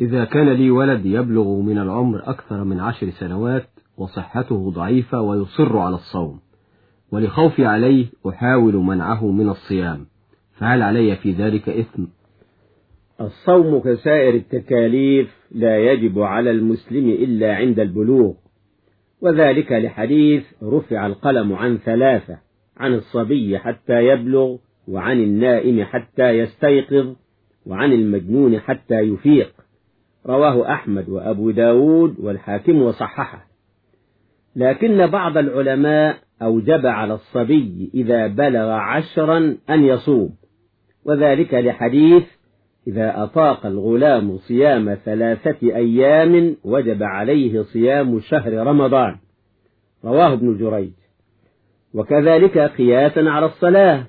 إذا كان لي ولد يبلغ من العمر أكثر من عشر سنوات وصحته ضعيفة ويصر على الصوم ولخوفي عليه أحاول منعه من الصيام فهل علي في ذلك إثم؟ الصوم كسائر التكاليف لا يجب على المسلم إلا عند البلوغ وذلك لحديث رفع القلم عن ثلاثة عن الصبي حتى يبلغ وعن النائم حتى يستيقظ وعن المجنون حتى يفيق. رواه أحمد وأبو داود والحاكم وصححه. لكن بعض العلماء أوجب على الصبي إذا بلغ عشرا أن يصوم وذلك لحديث إذا أطاق الغلام صيام ثلاثة أيام وجب عليه صيام شهر رمضان. رواه ابن جريج. وكذلك قياسا على الصلاة.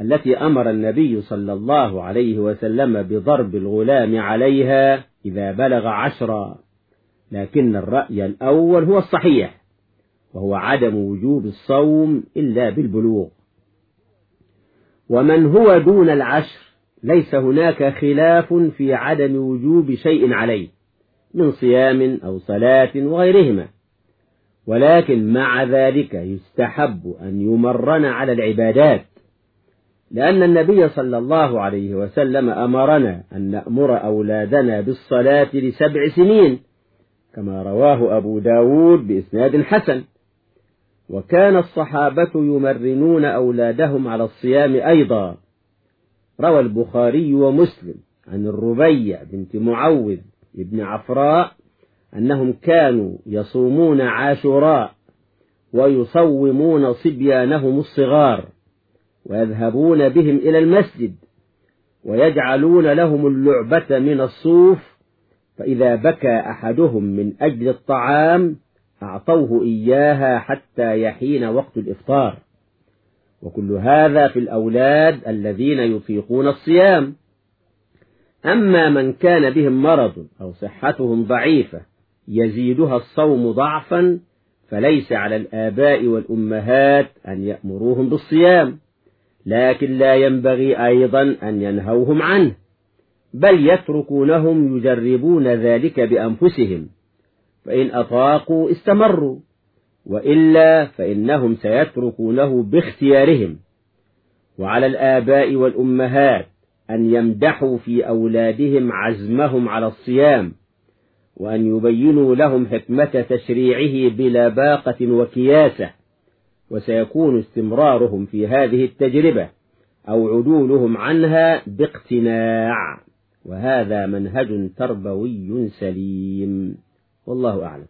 التي أمر النبي صلى الله عليه وسلم بضرب الغلام عليها إذا بلغ عشرا لكن الرأي الأول هو الصحيح وهو عدم وجوب الصوم إلا بالبلوغ. ومن هو دون العشر؟ ليس هناك خلاف في عدم وجوب شيء عليه من صيام أو صلاة وغيرهما. ولكن مع ذلك يستحب أن يمرن على العبادات. لأن النبي صلى الله عليه وسلم أمرنا أن نأمر أولادنا بالصلاة لسبع سنين كما رواه أبو داود بإسناد حسن. وكان الصحابة يمرنون أولادهم على الصيام أيضا. روى البخاري ومسلم عن الربيع بنت معوذ ابن عفراء أنهم كانوا يصومون عاشوراء ويصومون صبيانهم الصغار. ويذهبون بهم إلى المسجد ويجعلون لهم اللعبة من الصوف فإذا بكى أحدهم من أجل الطعام أعطوه إياها حتى يحين وقت الإفطار. وكل هذا في الأولاد الذين يطيقون الصيام. أما من كان بهم مرض أو صحتهم ضعيفة يزيدها الصوم ضعفا فليس على الآباء والأمهات أن يأمروهم بالصيام. لكن لا ينبغي أيضا أن ينهوهم عنه بل يتركونهم يجربون ذلك بأنفسهم فإن أطاقوا استمروا وإلا فإنهم سيتركونه باختيارهم. وعلى الآباء والأمهات أن يمدحوا في أولادهم عزمهم على الصيام وأن يبينوا لهم حكمة تشريعه بلا باقة وكياسة. وسيكون استمرارهم في هذه التجربة أو عدولهم عنها باقتناع. وهذا منهج تربوي سليم. والله أعلم.